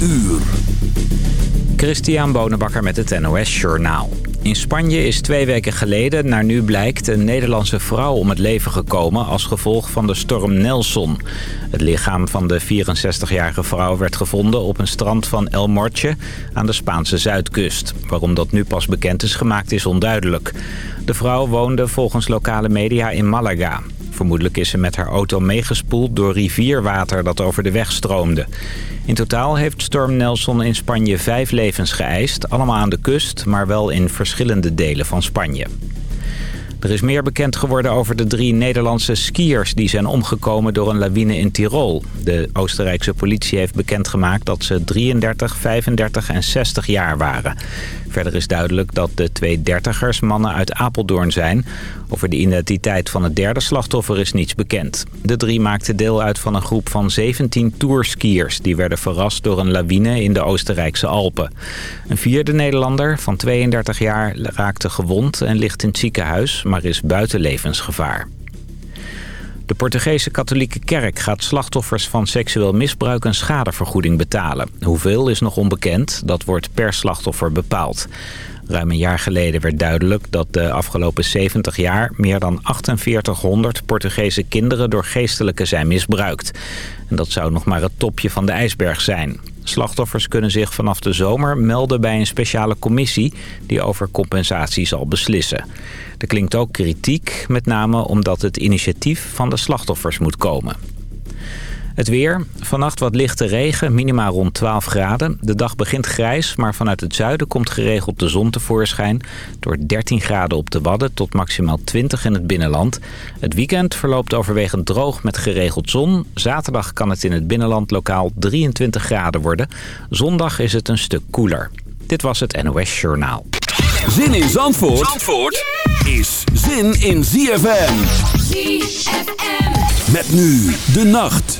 uur. Christian Bonenbakker met het NOS Journaal. In Spanje is twee weken geleden, naar nu blijkt, een Nederlandse vrouw om het leven gekomen als gevolg van de storm Nelson. Het lichaam van de 64-jarige vrouw werd gevonden op een strand van El Morche aan de Spaanse zuidkust. Waarom dat nu pas bekend is gemaakt is onduidelijk. De vrouw woonde volgens lokale media in Malaga. Vermoedelijk is ze met haar auto meegespoeld door rivierwater dat over de weg stroomde. In totaal heeft storm Nelson in Spanje vijf levens geëist. Allemaal aan de kust, maar wel in verschillende delen van Spanje. Er is meer bekend geworden over de drie Nederlandse skiers die zijn omgekomen door een lawine in Tirol. De Oostenrijkse politie heeft bekendgemaakt dat ze 33, 35 en 60 jaar waren. Verder is duidelijk dat de twee dertigers mannen uit Apeldoorn zijn. Over de identiteit van het derde slachtoffer is niets bekend. De drie maakten deel uit van een groep van 17 tourskiers... die werden verrast door een lawine in de Oostenrijkse Alpen. Een vierde Nederlander van 32 jaar raakte gewond en ligt in het ziekenhuis... maar is buiten levensgevaar. De Portugese katholieke kerk gaat slachtoffers van seksueel misbruik een schadevergoeding betalen. Hoeveel is nog onbekend, dat wordt per slachtoffer bepaald. Ruim een jaar geleden werd duidelijk dat de afgelopen 70 jaar... meer dan 4800 Portugese kinderen door geestelijken zijn misbruikt. En dat zou nog maar het topje van de ijsberg zijn. Slachtoffers kunnen zich vanaf de zomer melden bij een speciale commissie... die over compensatie zal beslissen. Er klinkt ook kritiek, met name omdat het initiatief van de slachtoffers moet komen. Het weer. Vannacht wat lichte regen, minima rond 12 graden. De dag begint grijs, maar vanuit het zuiden komt geregeld de zon tevoorschijn. Door 13 graden op de Wadden tot maximaal 20 in het binnenland. Het weekend verloopt overwegend droog met geregeld zon. Zaterdag kan het in het binnenland lokaal 23 graden worden. Zondag is het een stuk koeler. Dit was het NOS Journaal. Zin in Zandvoort, Zandvoort is zin in ZFM. ZFM. Met nu de nacht.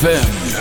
ZFM.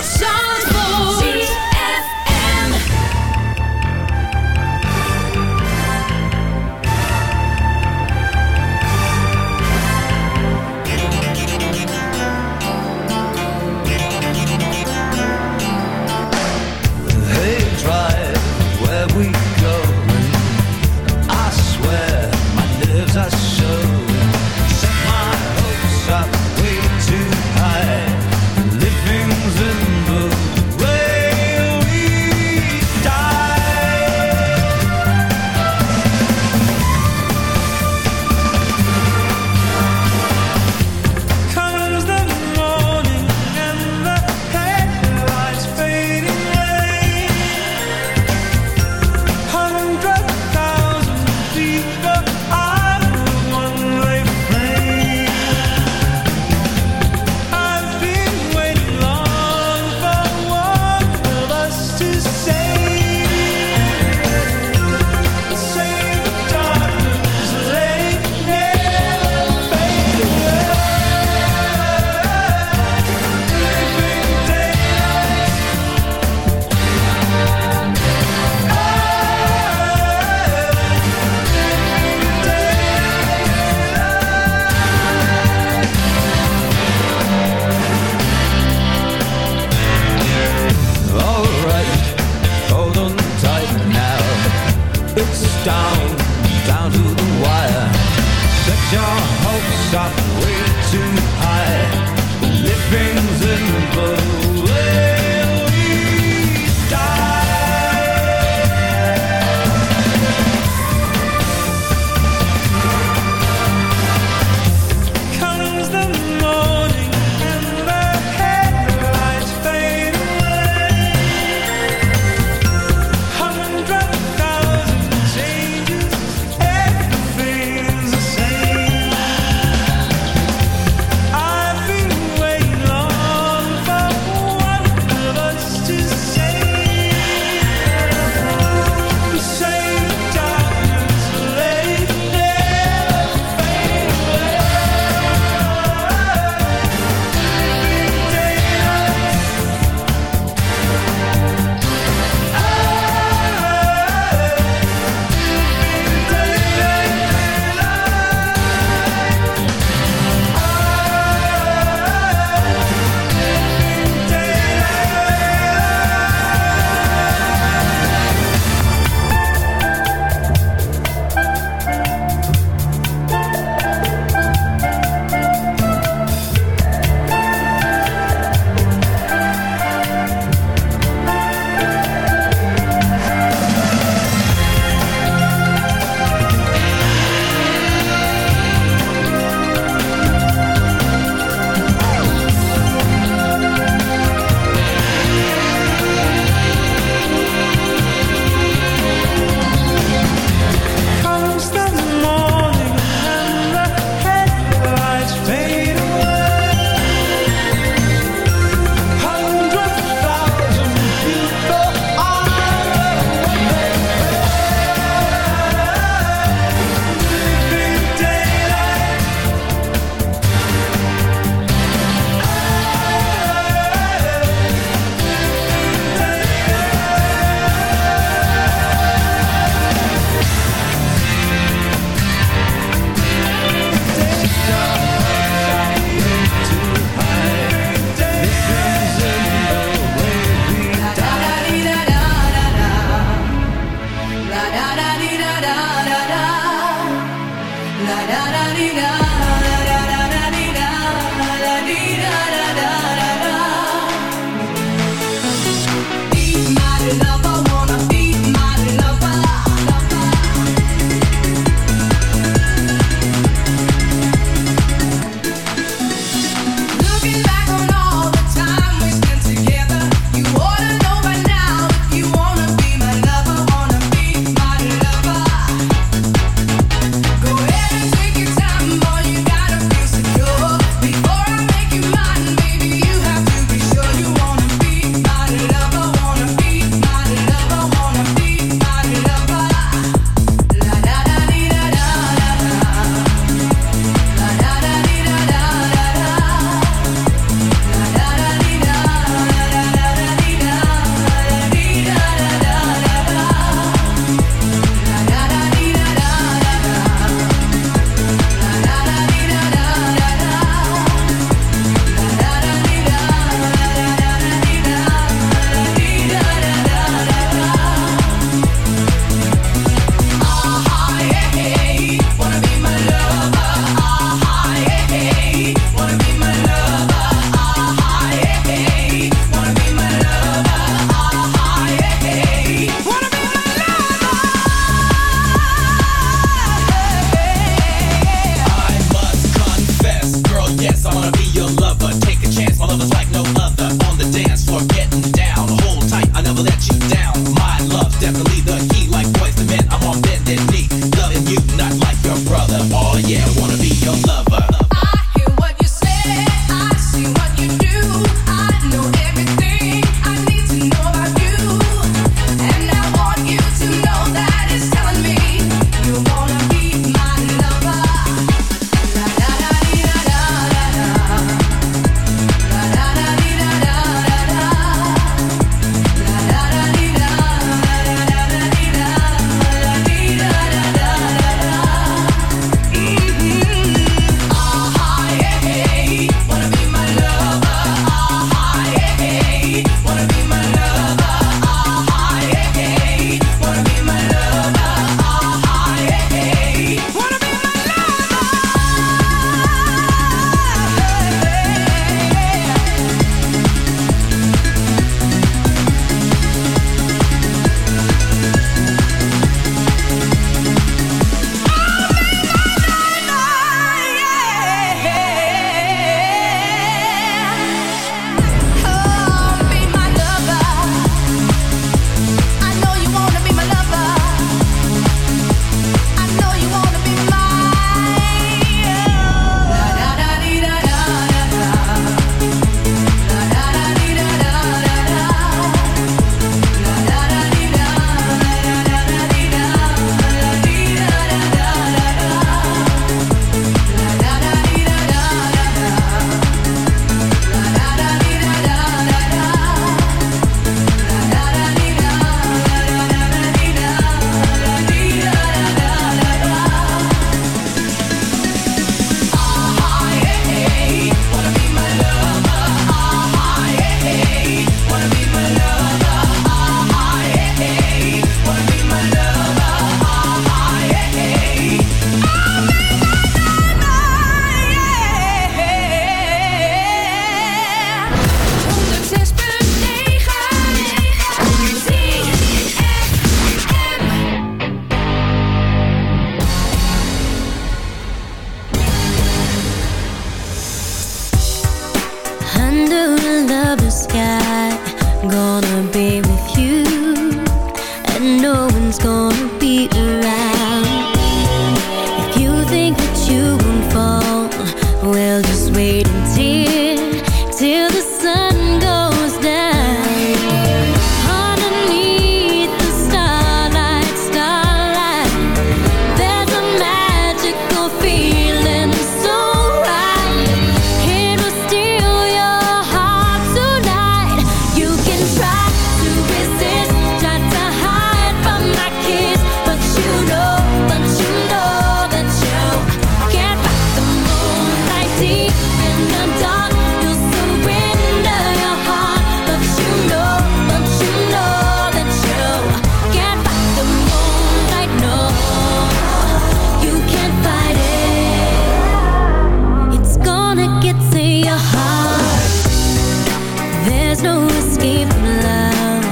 There's no escape from love.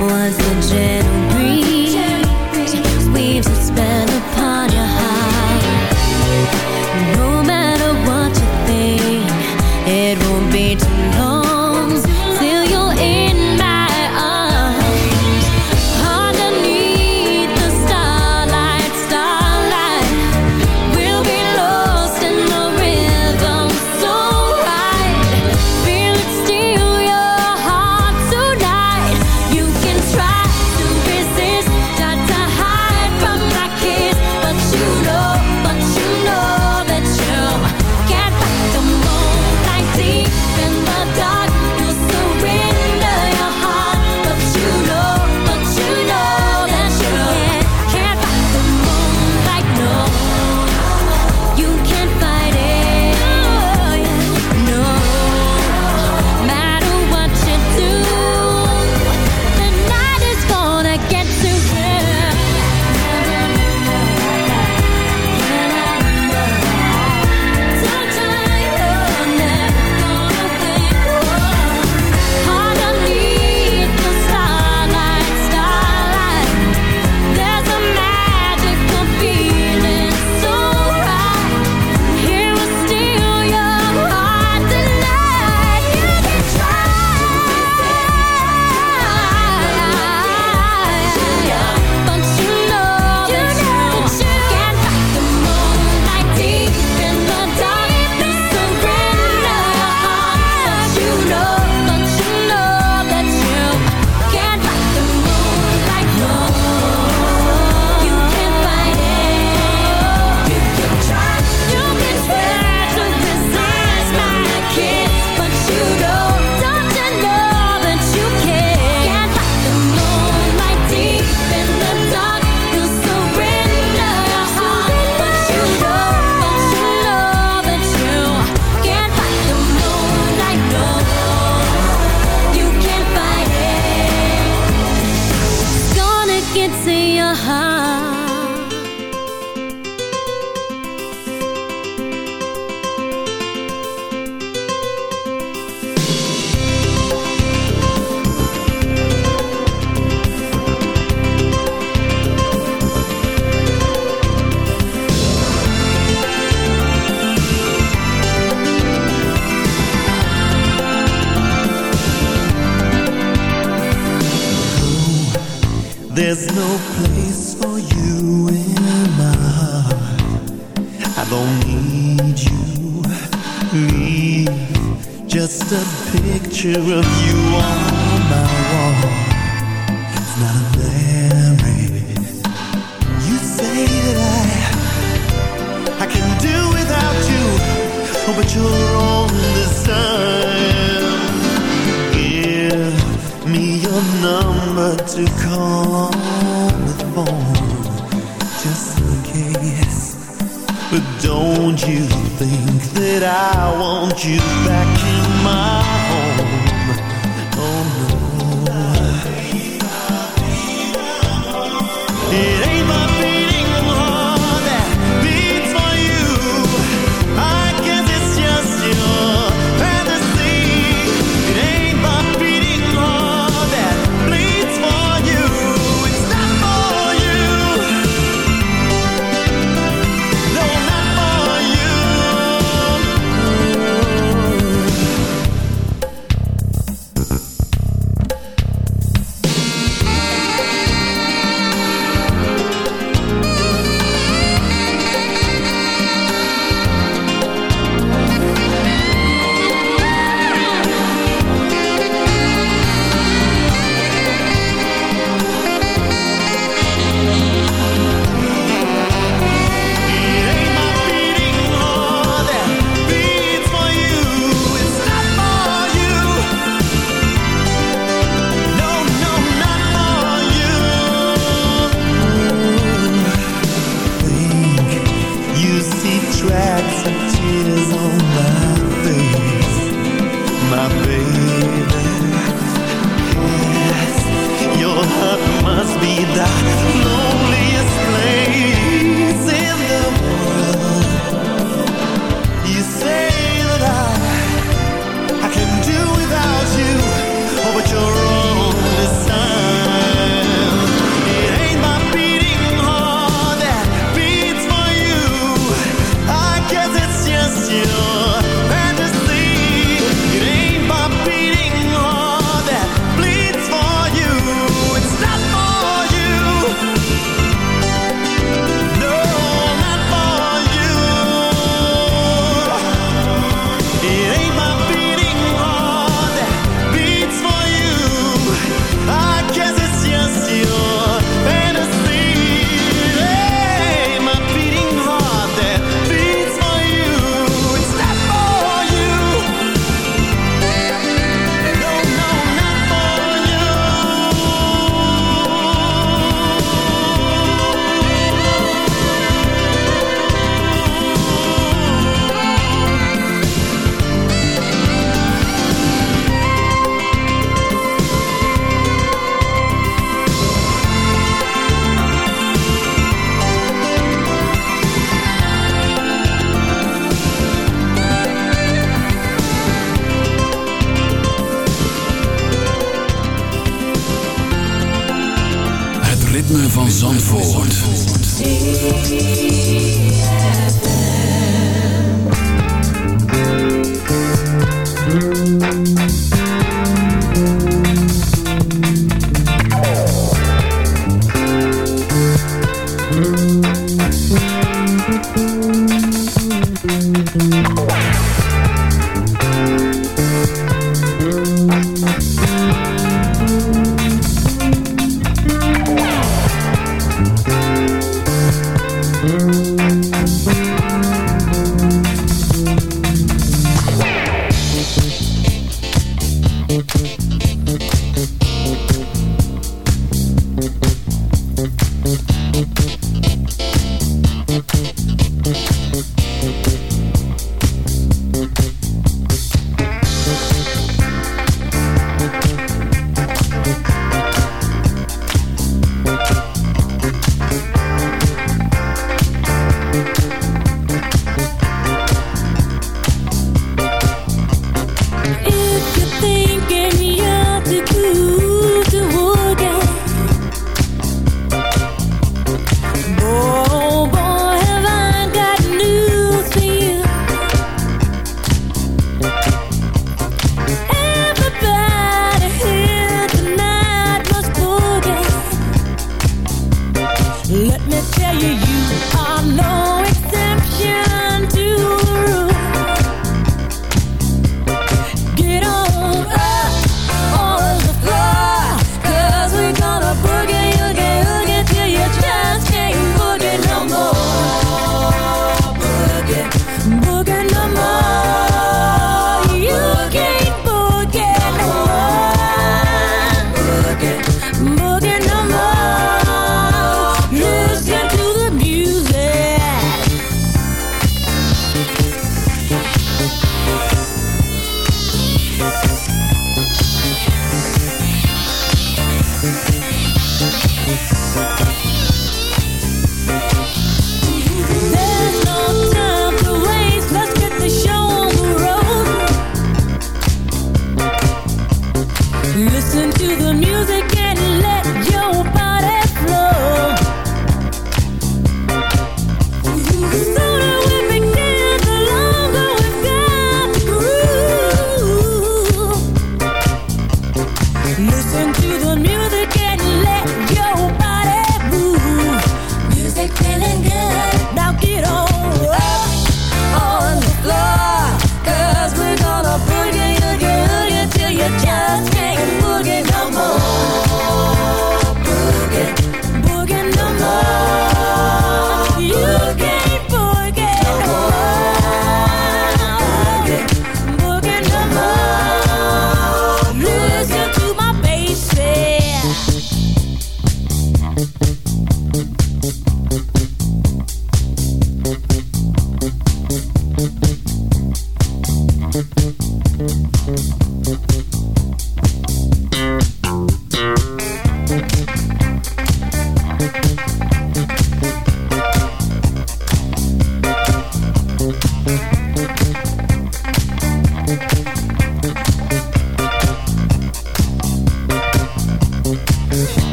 Once the gentle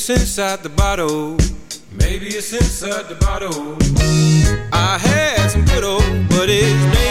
it's inside the bottle. Maybe it's inside the bottle. I had some good old, buddies. it's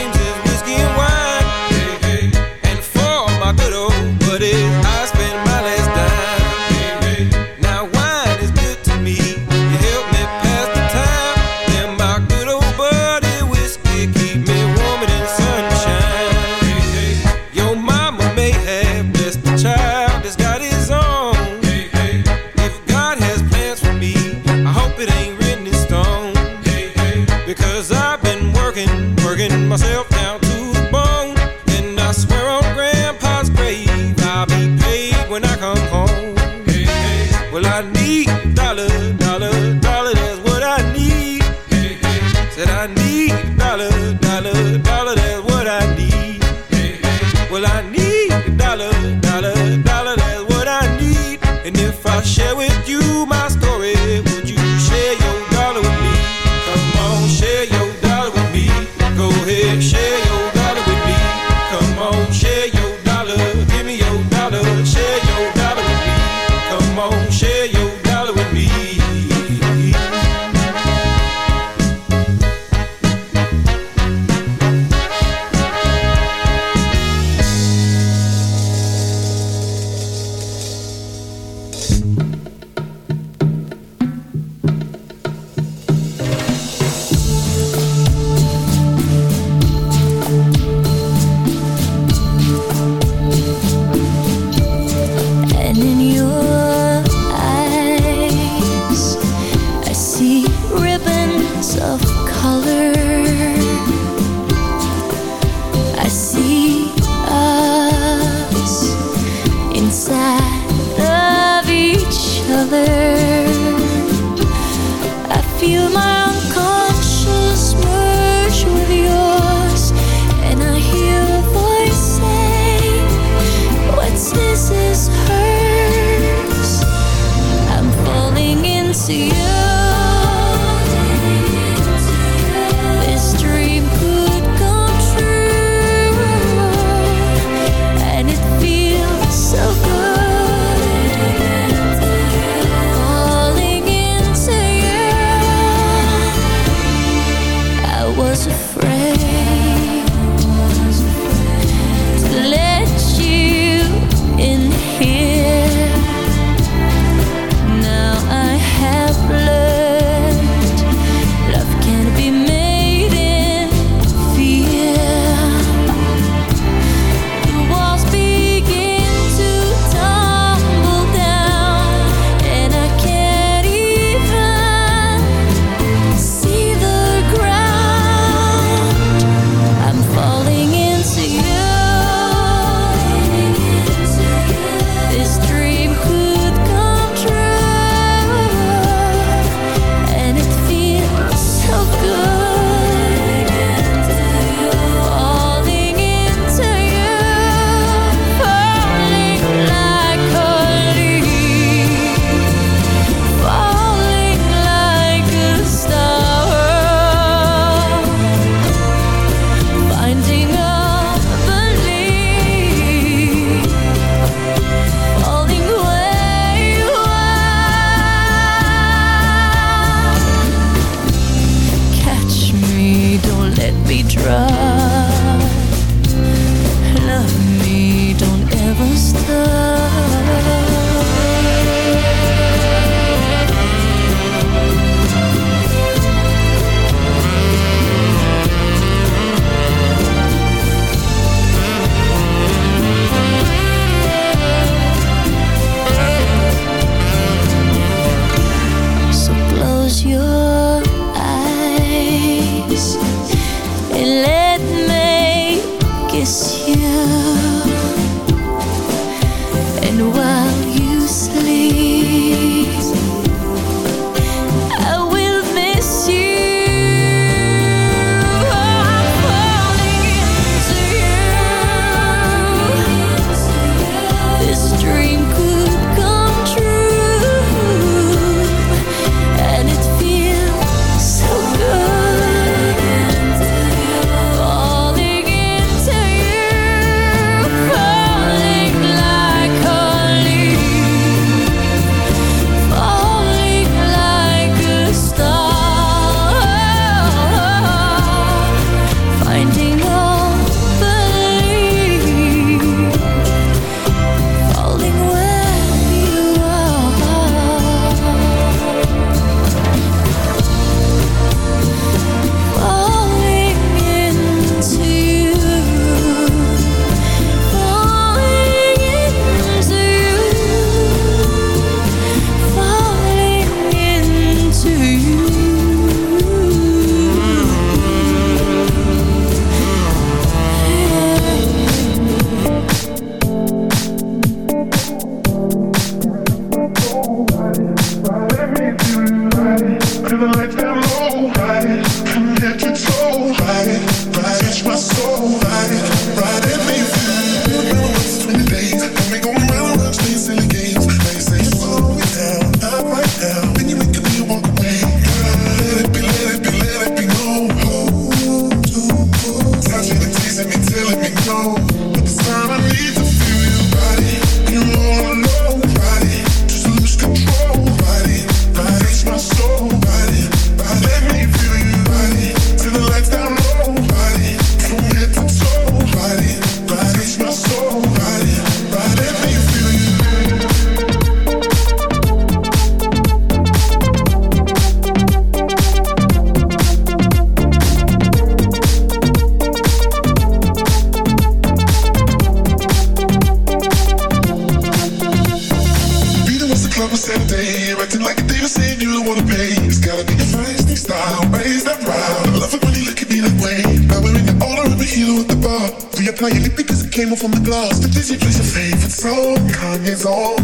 Kanye's all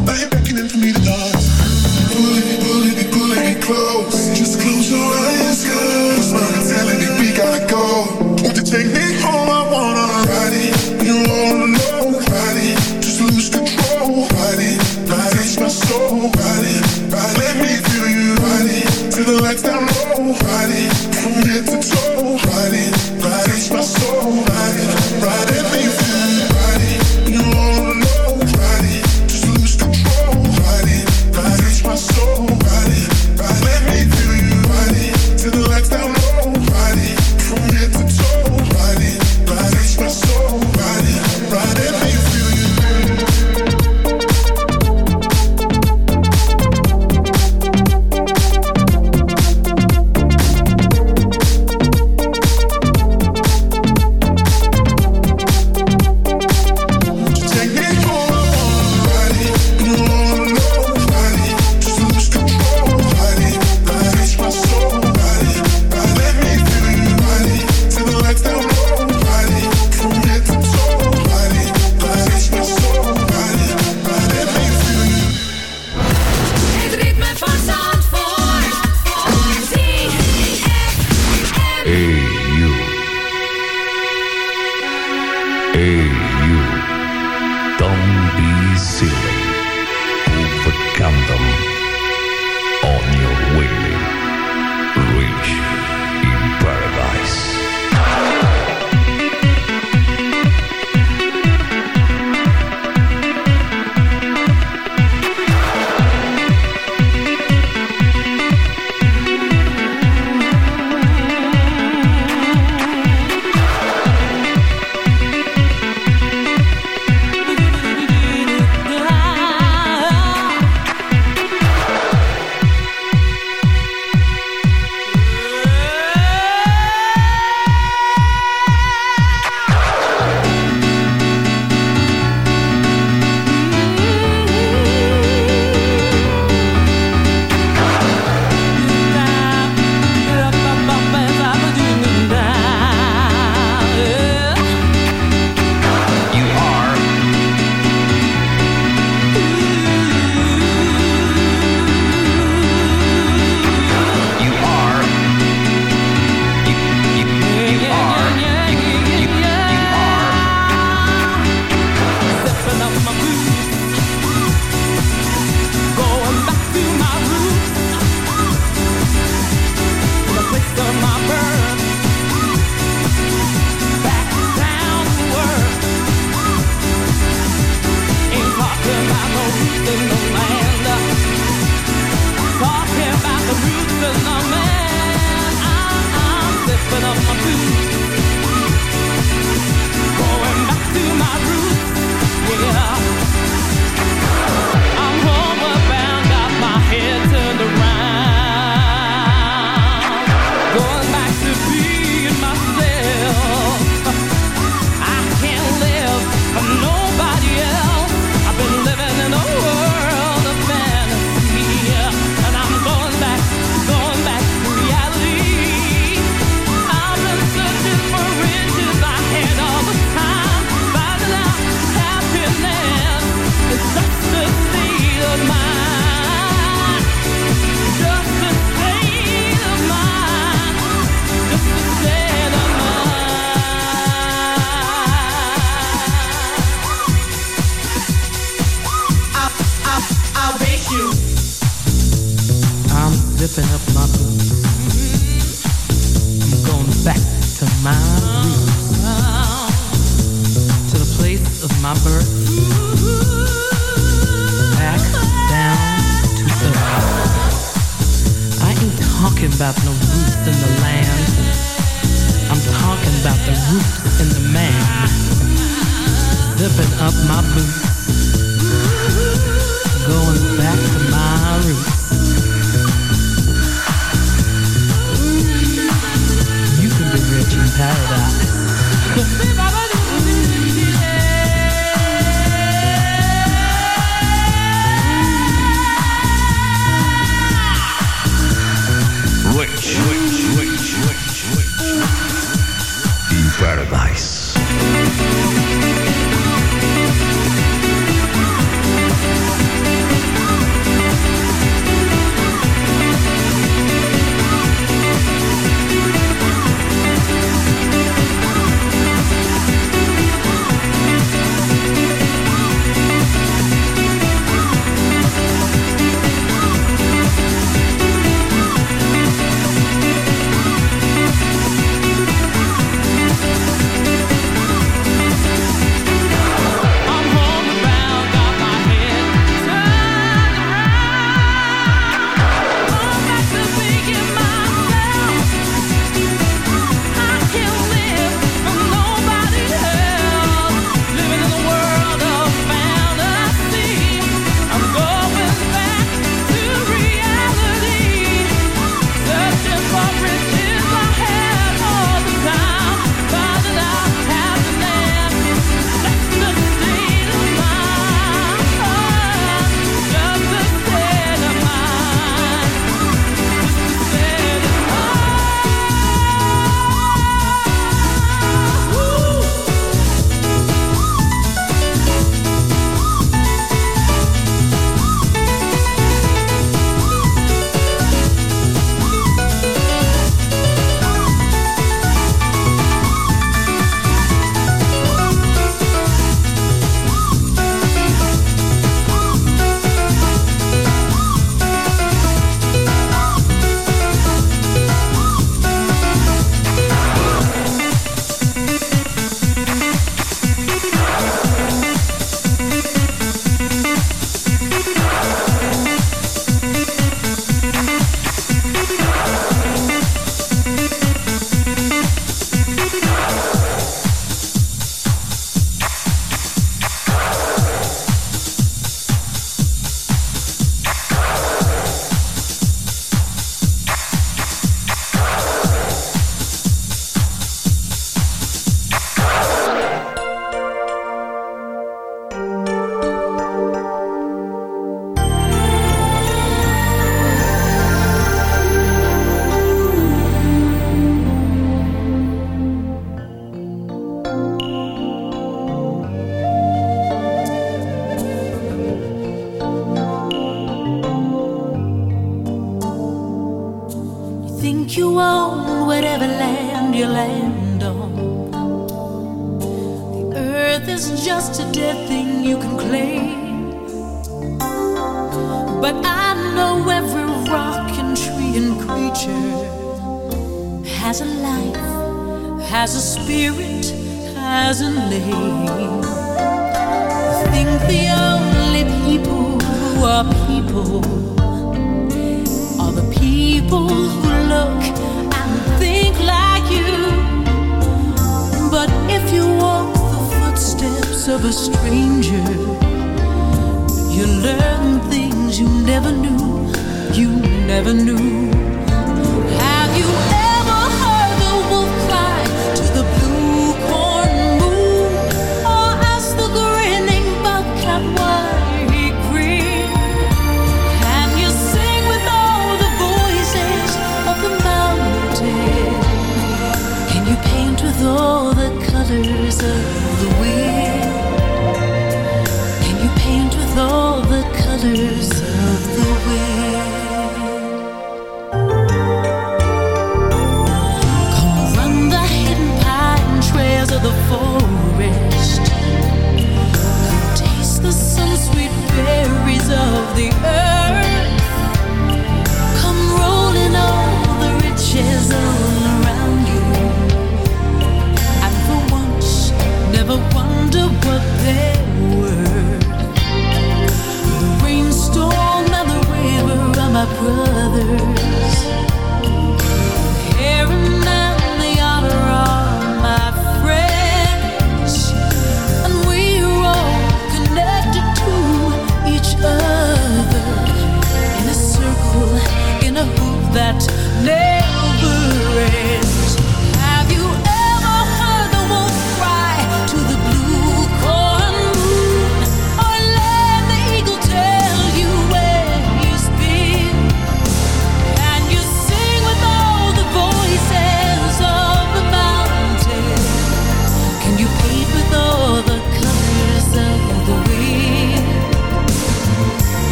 Hey, you. Don't be silly. Overcome them on your way.